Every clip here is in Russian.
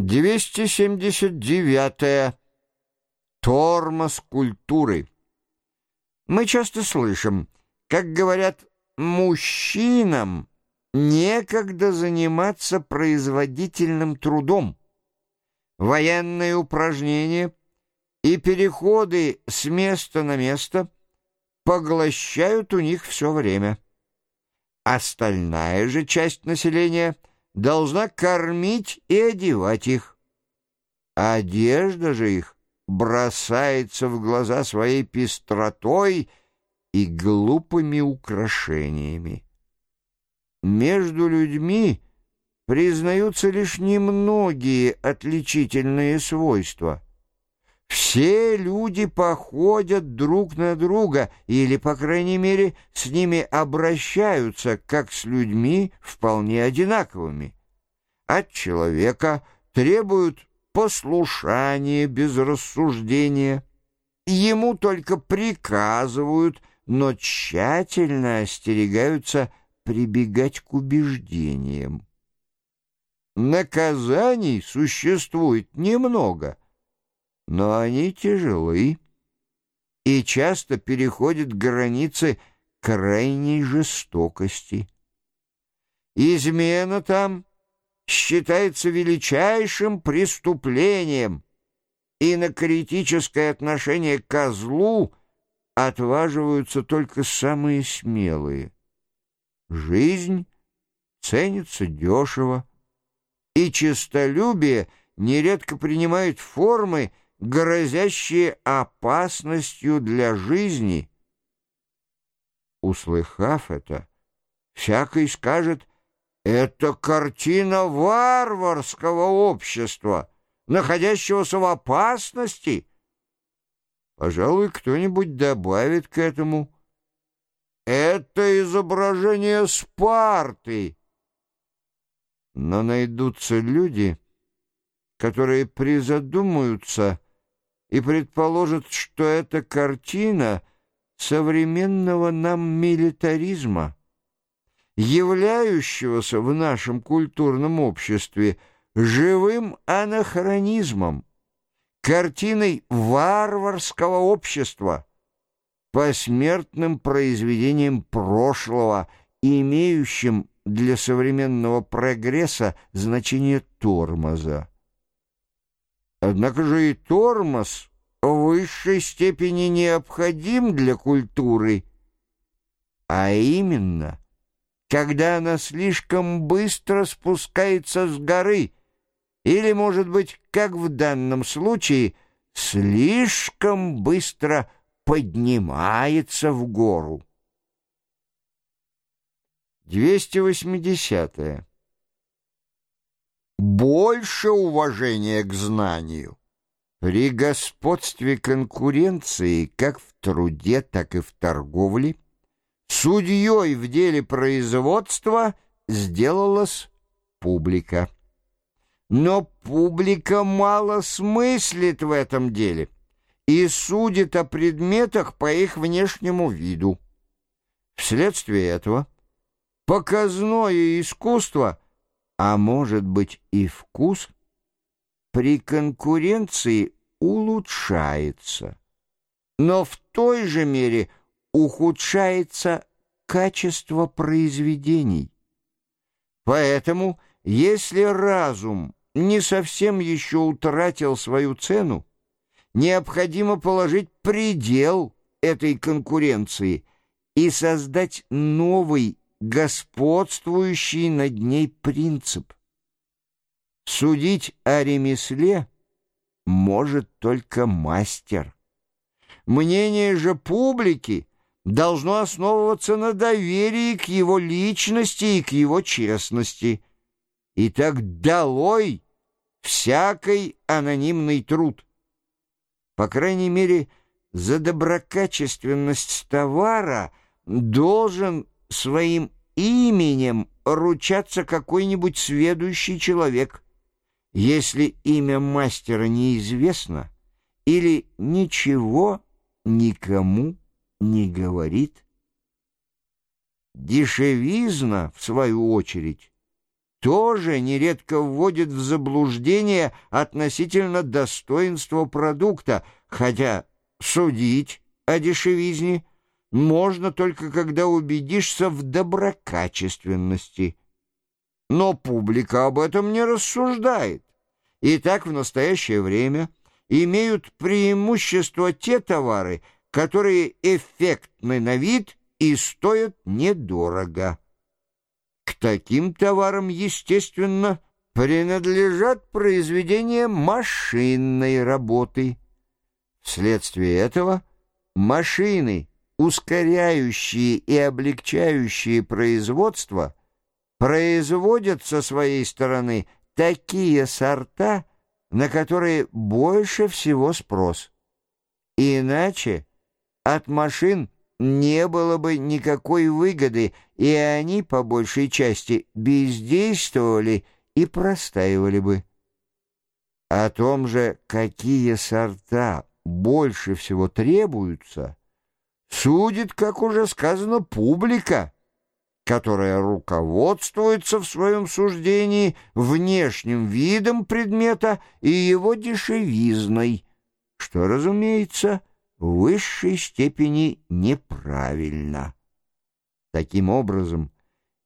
279. -е. Тормоз культуры. Мы часто слышим, как говорят мужчинам, некогда заниматься производительным трудом. Военные упражнения и переходы с места на место поглощают у них все время. Остальная же часть населения должна кормить и одевать их. Одежда же их бросается в глаза своей пестротой и глупыми украшениями. Между людьми признаются лишь немногие отличительные свойства. Все люди походят друг на друга или, по крайней мере, с ними обращаются, как с людьми вполне одинаковыми. От человека требуют послушания без рассуждения. Ему только приказывают, но тщательно остерегаются прибегать к убеждениям. Наказаний существует немного, но они тяжелы и часто переходят границы крайней жестокости. Измена там считается величайшим преступлением, и на критическое отношение к козлу отваживаются только самые смелые. Жизнь ценится дешево, и честолюбие нередко принимает формы, грозящие опасностью для жизни. Услыхав это, всякий скажет, это картина варварского общества, находящегося в опасности. Пожалуй, кто-нибудь добавит к этому — это изображение Спарты. Но найдутся люди, которые призадумаются и предположат, что это картина современного нам милитаризма, являющегося в нашем культурном обществе живым анахронизмом, картиной варварского общества — посмертным произведением прошлого, имеющим для современного прогресса значение тормоза. Однако же и тормоз в высшей степени необходим для культуры, а именно, когда она слишком быстро спускается с горы, или, может быть, как в данном случае, слишком быстро поднимается в гору. 280. -е. Больше уважения к знанию. При господстве конкуренции как в труде, так и в торговле судьей в деле производства сделалась публика. Но публика мало смыслит в этом деле — и судит о предметах по их внешнему виду. Вследствие этого показное искусство, а может быть и вкус, при конкуренции улучшается, но в той же мере ухудшается качество произведений. Поэтому, если разум не совсем еще утратил свою цену, необходимо положить предел этой конкуренции и создать новый, господствующий над ней принцип. Судить о ремесле может только мастер. Мнение же публики должно основываться на доверии к его личности и к его честности. Итак, долой всякий анонимный труд. По крайней мере, за доброкачественность товара должен своим именем ручаться какой-нибудь сведущий человек. Если имя мастера неизвестно или ничего никому не говорит. Дешевизна, в свою очередь, тоже нередко вводит в заблуждение относительно достоинства продукта, хотя судить о дешевизне можно только когда убедишься в доброкачественности. Но публика об этом не рассуждает. И так в настоящее время имеют преимущество те товары, которые эффектны на вид и стоят недорого. К таким товарам, естественно, принадлежат произведения машинной работы. Вследствие этого машины, ускоряющие и облегчающие производство, производят со своей стороны такие сорта, на которые больше всего спрос. Иначе от машин не было бы никакой выгоды, и они, по большей части, бездействовали и простаивали бы. О том же, какие сорта больше всего требуются, судит, как уже сказано, публика, которая руководствуется в своем суждении внешним видом предмета и его дешевизной, что, разумеется, в высшей степени неправильно. Таким образом,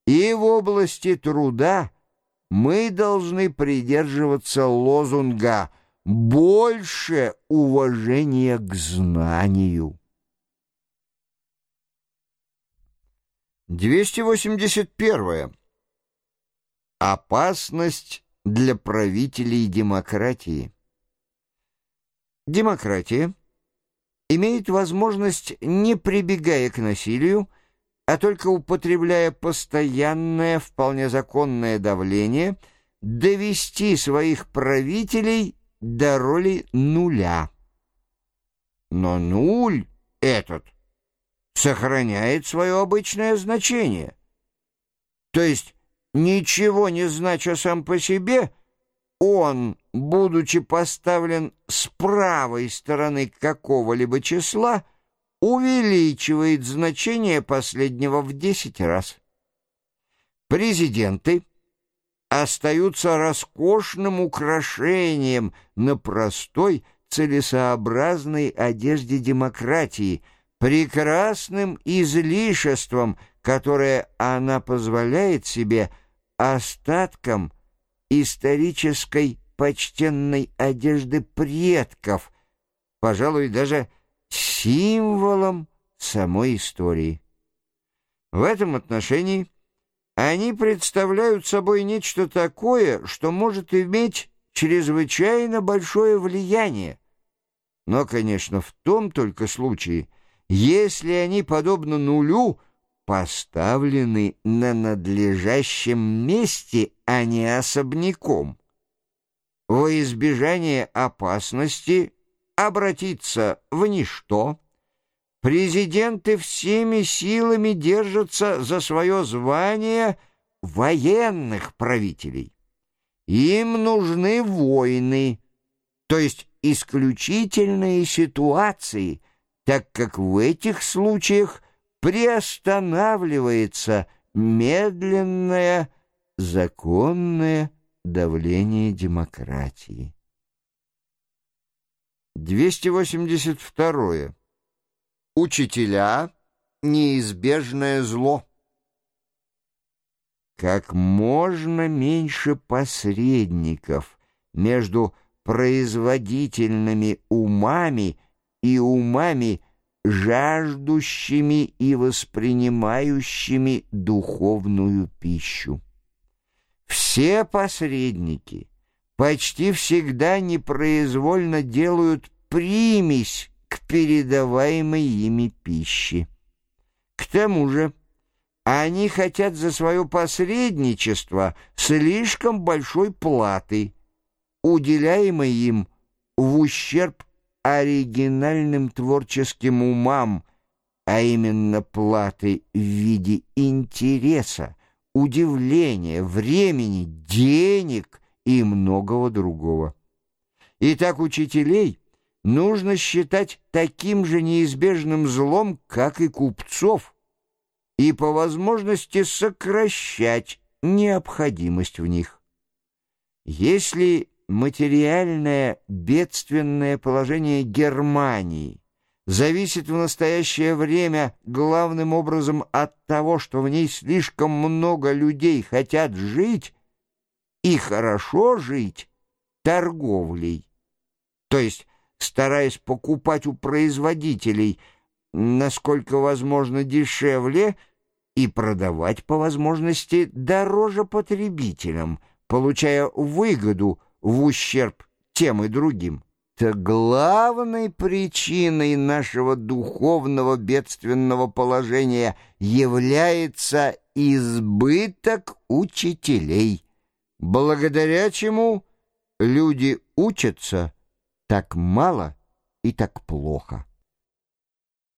и в области труда мы должны придерживаться лозунга «больше уважения к знанию». 281. Опасность для правителей демократии. Демократия — имеет возможность, не прибегая к насилию, а только употребляя постоянное, вполне законное давление, довести своих правителей до роли нуля. Но нуль этот сохраняет свое обычное значение. То есть, ничего не знача сам по себе — он, будучи поставлен с правой стороны какого-либо числа, увеличивает значение последнего в 10 раз. Президенты остаются роскошным украшением на простой, целесообразной одежде демократии, прекрасным излишеством, которое она позволяет себе остаткам исторической почтенной одежды предков, пожалуй, даже символом самой истории. В этом отношении они представляют собой нечто такое, что может иметь чрезвычайно большое влияние. Но, конечно, в том только случае, если они, подобно нулю, поставлены на надлежащем месте, а не особняком. Во избежание опасности обратиться в ничто, президенты всеми силами держатся за свое звание военных правителей. Им нужны войны, то есть исключительные ситуации, так как в этих случаях приостанавливается медленное законное давление демократии. 282. Учителя — неизбежное зло. Как можно меньше посредников между производительными умами и умами жаждущими и воспринимающими духовную пищу. Все посредники почти всегда непроизвольно делают примесь к передаваемой ими пище. К тому же они хотят за свое посредничество слишком большой платы, уделяемой им в ущерб оригинальным творческим умам, а именно платы в виде интереса, удивления, времени, денег и многого другого. Итак, учителей нужно считать таким же неизбежным злом, как и купцов, и по возможности сокращать необходимость в них. Если материальное бедственное положение Германии зависит в настоящее время главным образом от того, что в ней слишком много людей хотят жить и хорошо жить торговлей, то есть стараясь покупать у производителей, насколько возможно, дешевле и продавать по возможности дороже потребителям, получая выгоду в ущерб тем и другим то главной причиной нашего духовного бедственного положения является избыток учителей, благодаря чему люди учатся так мало и так плохо.